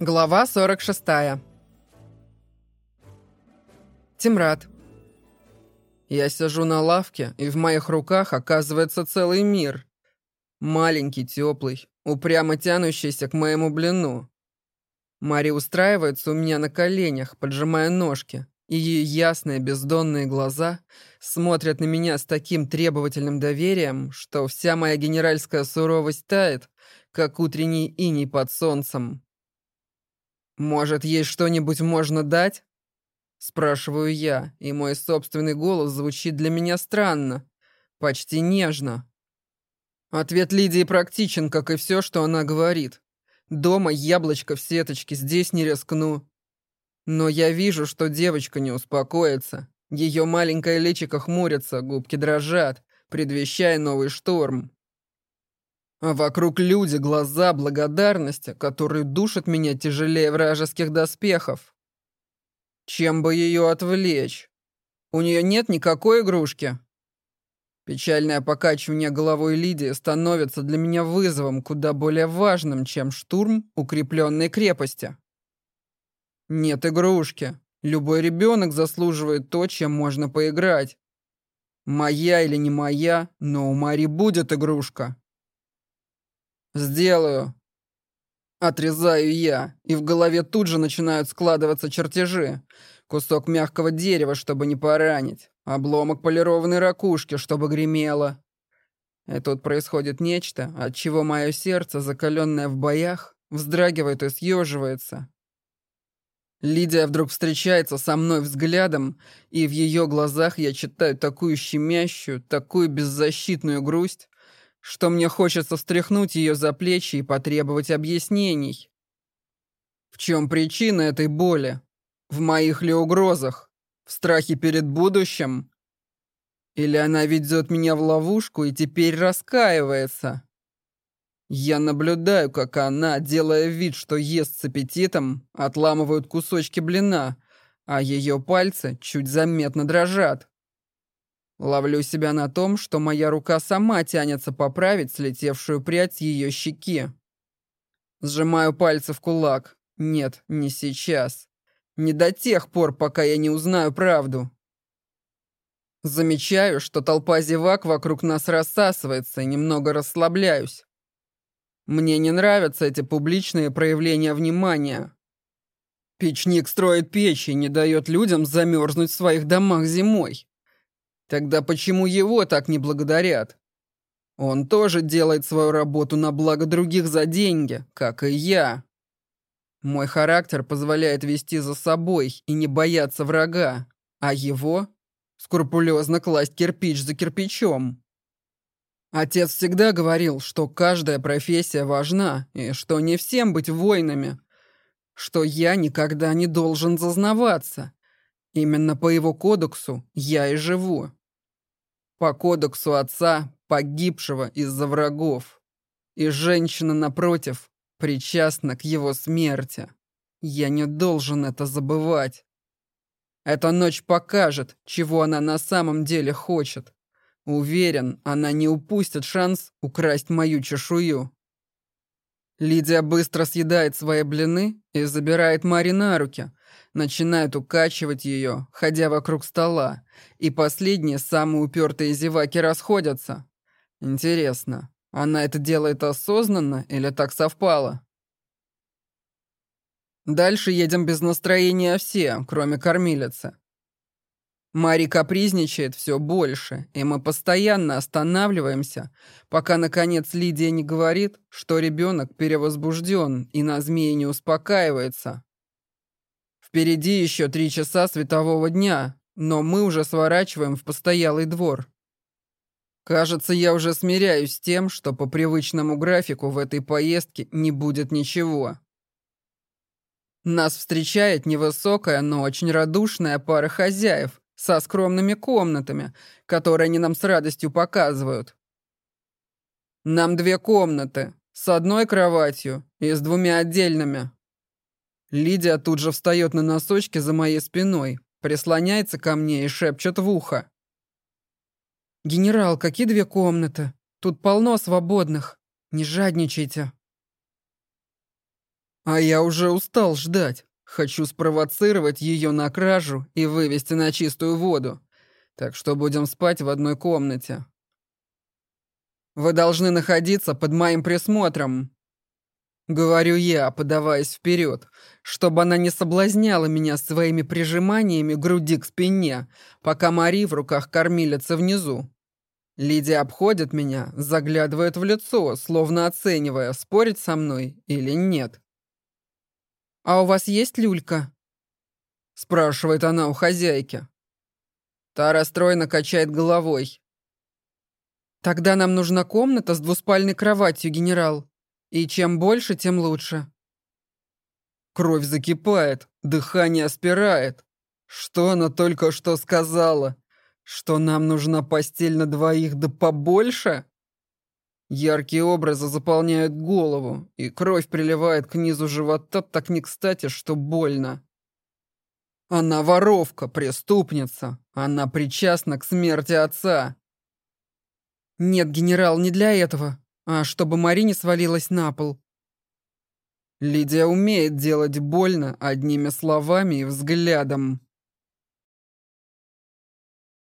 Глава 46. Тимрад. Я сижу на лавке, и в моих руках оказывается целый мир. Маленький, теплый, упрямо тянущийся к моему блину. Мари устраивается у меня на коленях, поджимая ножки, и ее ясные бездонные глаза смотрят на меня с таким требовательным доверием, что вся моя генеральская суровость тает, как утренний иней под солнцем. «Может, ей что-нибудь можно дать?» Спрашиваю я, и мой собственный голос звучит для меня странно, почти нежно. Ответ Лидии практичен, как и все, что она говорит. Дома яблочко в сеточке, здесь не рискну. Но я вижу, что девочка не успокоится. Ее маленькое личико хмурится, губки дрожат, предвещая новый шторм. А вокруг люди, глаза благодарности, которые душат меня тяжелее вражеских доспехов. Чем бы ее отвлечь? У нее нет никакой игрушки. Печальное покачивание головой Лидии становится для меня вызовом куда более важным, чем штурм укрепленной крепости. Нет игрушки. Любой ребенок заслуживает то, чем можно поиграть. Моя или не моя, но у Мари будет игрушка. «Сделаю». Отрезаю я, и в голове тут же начинают складываться чертежи. Кусок мягкого дерева, чтобы не поранить. Обломок полированной ракушки, чтобы гремело. И тут происходит нечто, от чего мое сердце, закаленное в боях, вздрагивает и съеживается. Лидия вдруг встречается со мной взглядом, и в ее глазах я читаю такую щемящую, такую беззащитную грусть, что мне хочется встряхнуть ее за плечи и потребовать объяснений. В чем причина этой боли? В моих ли угрозах? В страхе перед будущим? Или она ведет меня в ловушку и теперь раскаивается? Я наблюдаю, как она, делая вид, что ест с аппетитом, отламывают кусочки блина, а ее пальцы чуть заметно дрожат. Ловлю себя на том, что моя рука сама тянется поправить слетевшую прядь ее щеки. Сжимаю пальцы в кулак. Нет, не сейчас. Не до тех пор, пока я не узнаю правду. Замечаю, что толпа зевак вокруг нас рассасывается и немного расслабляюсь. Мне не нравятся эти публичные проявления внимания. Печник строит печь и не дает людям замерзнуть в своих домах зимой. Тогда почему его так не благодарят? Он тоже делает свою работу на благо других за деньги, как и я. Мой характер позволяет вести за собой и не бояться врага, а его — скрупулезно класть кирпич за кирпичом. Отец всегда говорил, что каждая профессия важна, и что не всем быть воинами, что я никогда не должен зазнаваться, Именно по его кодексу я и живу. По кодексу отца, погибшего из-за врагов. И женщина, напротив, причастна к его смерти. Я не должен это забывать. Эта ночь покажет, чего она на самом деле хочет. Уверен, она не упустит шанс украсть мою чешую. Лидия быстро съедает свои блины и забирает Мари на руки, начинает укачивать ее, ходя вокруг стола, и последние самые упертые зеваки расходятся. Интересно, она это делает осознанно или так совпало? Дальше едем без настроения все, кроме кормилицы. Мари капризничает все больше, и мы постоянно останавливаемся, пока, наконец, Лидия не говорит, что ребенок перевозбужден и на змеи не успокаивается. Впереди еще три часа светового дня, но мы уже сворачиваем в постоялый двор. Кажется, я уже смиряюсь с тем, что по привычному графику в этой поездке не будет ничего. Нас встречает невысокая, но очень радушная пара хозяев со скромными комнатами, которые они нам с радостью показывают. Нам две комнаты, с одной кроватью и с двумя отдельными. Лидия тут же встает на носочки за моей спиной, прислоняется ко мне и шепчет в ухо. «Генерал, какие две комнаты? Тут полно свободных. Не жадничайте». А я уже устал ждать. Хочу спровоцировать ее на кражу и вывести на чистую воду. Так что будем спать в одной комнате. Вы должны находиться под моим присмотром. Говорю я, подаваясь вперед, чтобы она не соблазняла меня своими прижиманиями груди к спине, пока Мари в руках кормилица внизу. Лидия обходит меня, заглядывает в лицо, словно оценивая, спорить со мной или нет. «А у вас есть люлька?» Спрашивает она у хозяйки. Та расстроенно качает головой. «Тогда нам нужна комната с двуспальной кроватью, генерал. И чем больше, тем лучше». Кровь закипает, дыхание спирает. Что она только что сказала? Что нам нужна постель на двоих да побольше? Яркие образы заполняют голову, и кровь приливает к низу живота так не кстати, что больно. Она воровка, преступница. Она причастна к смерти отца. Нет, генерал, не для этого, а чтобы Марине свалилась на пол. Лидия умеет делать больно одними словами и взглядом.